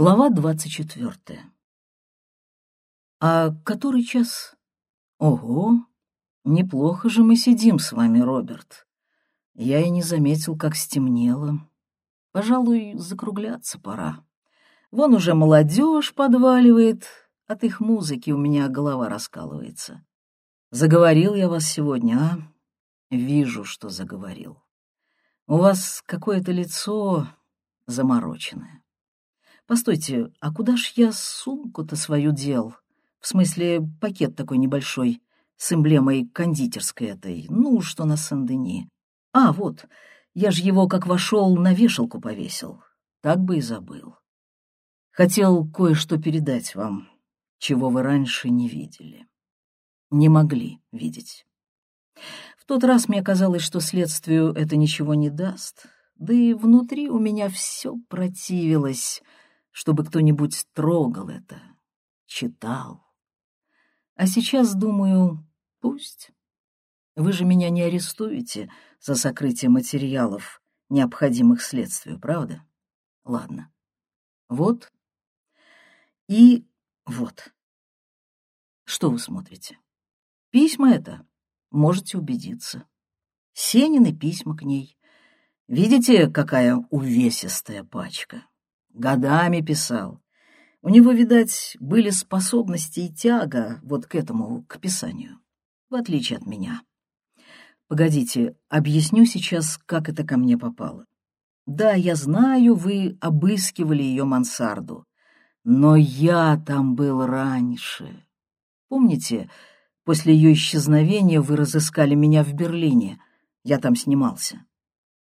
Глава двадцать четвертая. «А который час?» «Ого, неплохо же мы сидим с вами, Роберт. Я и не заметил, как стемнело. Пожалуй, закругляться пора. Вон уже молодежь подваливает, от их музыки у меня голова раскалывается. Заговорил я вас сегодня, а? Вижу, что заговорил. У вас какое-то лицо замороченное. Постойте, а куда ж я сумку-то свою дел? В смысле, пакет такой небольшой, с эмблемой кондитерской этой, ну, что на Сен-Дени. А, вот, я ж его, как вошел, на вешалку повесил. Так бы и забыл. Хотел кое-что передать вам, чего вы раньше не видели. Не могли видеть. В тот раз мне казалось, что следствию это ничего не даст, да и внутри у меня все противилось, чтобы кто-нибудь трогал это, читал. А сейчас думаю, пусть. Вы же меня не арестуете за сокрытие материалов, необходимых следствию, правда? Ладно. Вот и вот. Что вы смотрите? Письма это, можете убедиться. Сенины письма к ней. Видите, какая увесистая пачка? Годами писал. У него, видать, были способности и тяга вот к этому, к писанию, в отличие от меня. Погодите, объясню сейчас, как это ко мне попало. Да, я знаю, вы обыскивали ее мансарду, но я там был раньше. Помните, после ее исчезновения вы разыскали меня в Берлине, я там снимался.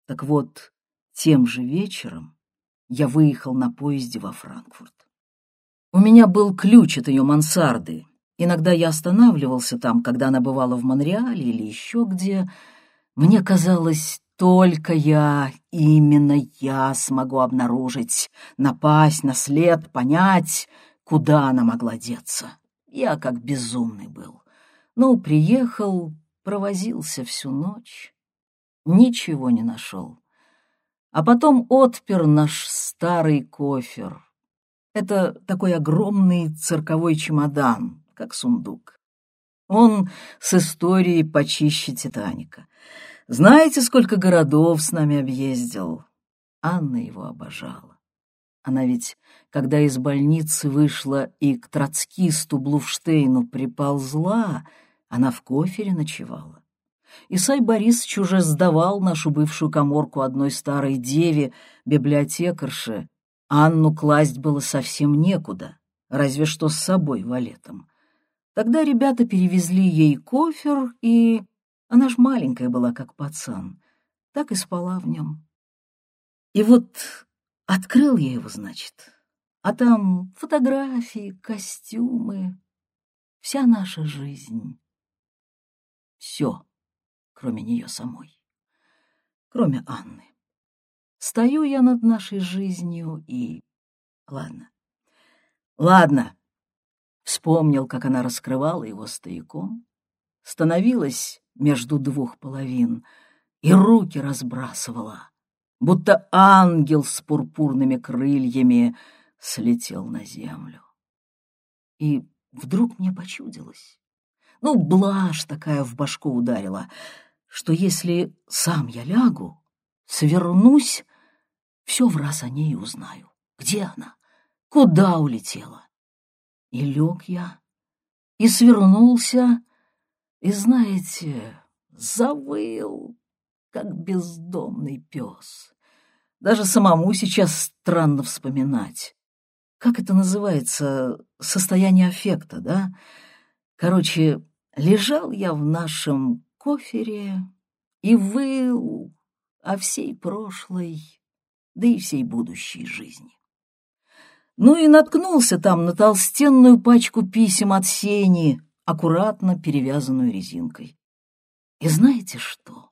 Так вот, тем же вечером я выехал на поезде во Франкфурт. У меня был ключ от ее мансарды. Иногда я останавливался там, когда она бывала в Монреале или еще где. Мне казалось, только я, именно я смогу обнаружить, напасть на след, понять, куда она могла деться. Я как безумный был. Ну, приехал, провозился всю ночь, ничего не нашел. А потом отпер наш старый кофер — это такой огромный цирковой чемодан, как сундук. Он с историей почище «Титаника». Знаете, сколько городов с нами объездил? Анна его обожала. Она ведь, когда из больницы вышла и к троцкисту Блуфштейну приползла, она в кофере ночевала. Исай Борисович уже сдавал нашу бывшую коморку одной старой деве, библиотекарше, Анну класть было совсем некуда, разве что с собой валетом. Тогда ребята перевезли ей кофер, и она ж маленькая была, как пацан, так и спала в нем. И вот открыл я его, значит, а там фотографии, костюмы, вся наша жизнь. Все, кроме нее самой, кроме Анны. Стою я над нашей жизнью и... Ладно. Ладно. Вспомнил, как она раскрывала его стояком, становилась между двух половин и руки разбрасывала, будто ангел с пурпурными крыльями слетел на землю. И вдруг мне почудилось, ну, блажь такая в башку ударила, что если сам я лягу, свернусь все в раз о ней узнаю. Где она? Куда улетела? И лег я, и свернулся, и, знаете, завыл, как бездомный пес. Даже самому сейчас странно вспоминать. Как это называется? Состояние аффекта, да? Короче, лежал я в нашем кофере и выл о всей прошлой да и всей будущей жизни. Ну и наткнулся там на толстенную пачку писем от Сени, аккуратно перевязанную резинкой. И знаете что?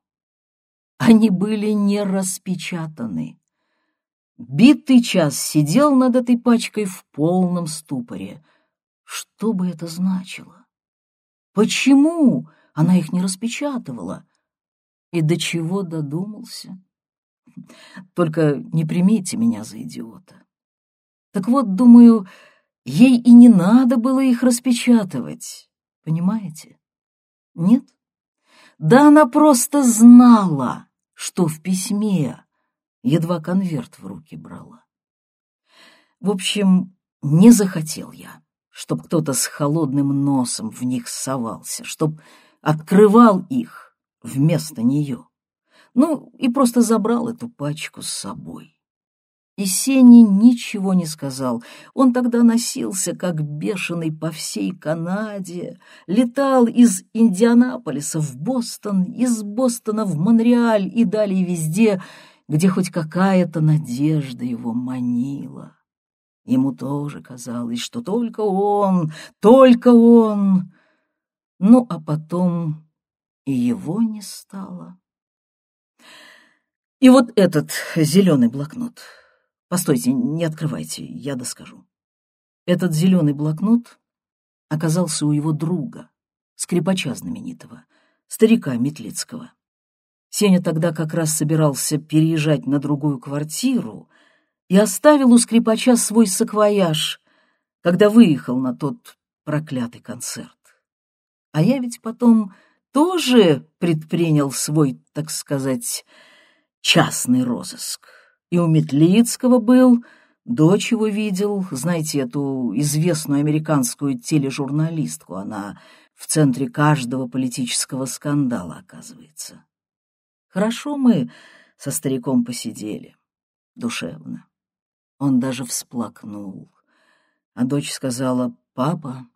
Они были не распечатаны. Битый час сидел над этой пачкой в полном ступоре. Что бы это значило? Почему она их не распечатывала? И до чего додумался? Только не примите меня за идиота. Так вот, думаю, ей и не надо было их распечатывать, понимаете? Нет? Да она просто знала, что в письме, едва конверт в руки брала. В общем, не захотел я, чтоб кто-то с холодным носом в них совался, чтоб открывал их вместо нее. Ну, и просто забрал эту пачку с собой. И Сеня ничего не сказал. Он тогда носился, как бешеный, по всей Канаде, летал из Индианаполиса в Бостон, из Бостона в Монреаль и далее везде, где хоть какая-то надежда его манила. Ему тоже казалось, что только он, только он. Ну, а потом и его не стало. И вот этот зеленый блокнот — Постойте, не открывайте, я доскажу. Этот зеленый блокнот оказался у его друга, скрипача знаменитого, старика Метлицкого. Сеня тогда как раз собирался переезжать на другую квартиру и оставил у скрипача свой саквояж, когда выехал на тот проклятый концерт. А я ведь потом тоже предпринял свой, так сказать, частный розыск и у Метлицкого был, дочь его видел, знаете, эту известную американскую тележурналистку, она в центре каждого политического скандала оказывается. Хорошо мы со стариком посидели, душевно. Он даже всплакнул, а дочь сказала, «Папа,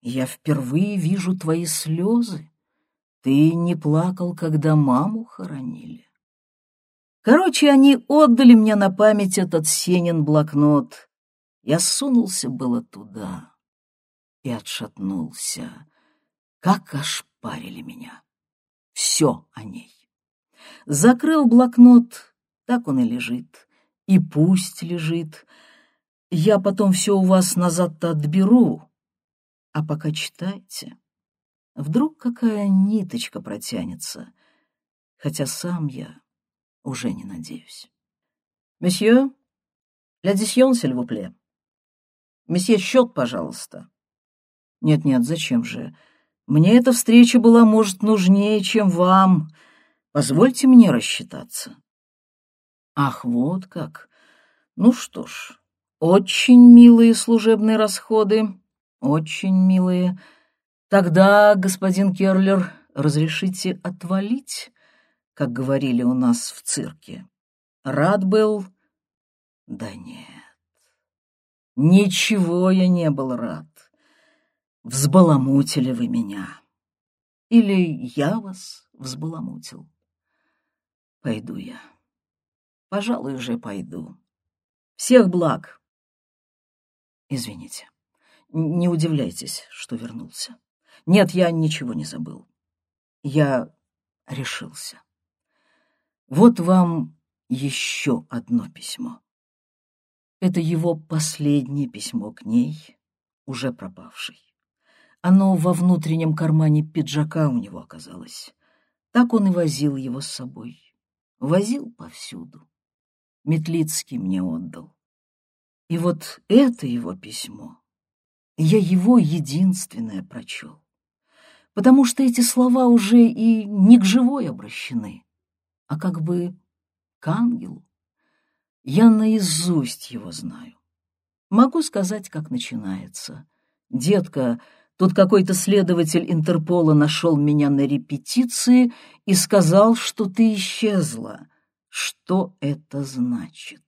я впервые вижу твои слезы. Ты не плакал, когда маму хоронили». Короче, они отдали мне на память этот Сенин блокнот. Я сунулся было туда и отшатнулся. Как ошпарили меня. Все о ней. Закрыл блокнот, так он и лежит. И пусть лежит. Я потом все у вас назад-то отберу. А пока читайте. Вдруг какая ниточка протянется. Хотя сам я уже не надеюсь. «Месье, vous plaît. Месье, счет, пожалуйста». «Нет-нет, зачем же? Мне эта встреча была, может, нужнее, чем вам. Позвольте мне рассчитаться». «Ах, вот как. Ну что ж, очень милые служебные расходы, очень милые. Тогда, господин Керлер, разрешите отвалить?» как говорили у нас в цирке. Рад был? Да нет. Ничего я не был рад. Взбаламутили вы меня. Или я вас взбаламутил. Пойду я. Пожалуй, уже пойду. Всех благ. Извините. Не удивляйтесь, что вернулся. Нет, я ничего не забыл. Я решился. Вот вам еще одно письмо. Это его последнее письмо к ней, уже пропавшей. Оно во внутреннем кармане пиджака у него оказалось. Так он и возил его с собой. Возил повсюду. Метлицкий мне отдал. И вот это его письмо, я его единственное прочел. Потому что эти слова уже и не к живой обращены, а как бы к ангелу. Я наизусть его знаю. Могу сказать, как начинается. «Детка, тут какой-то следователь Интерпола нашел меня на репетиции и сказал, что ты исчезла. Что это значит?»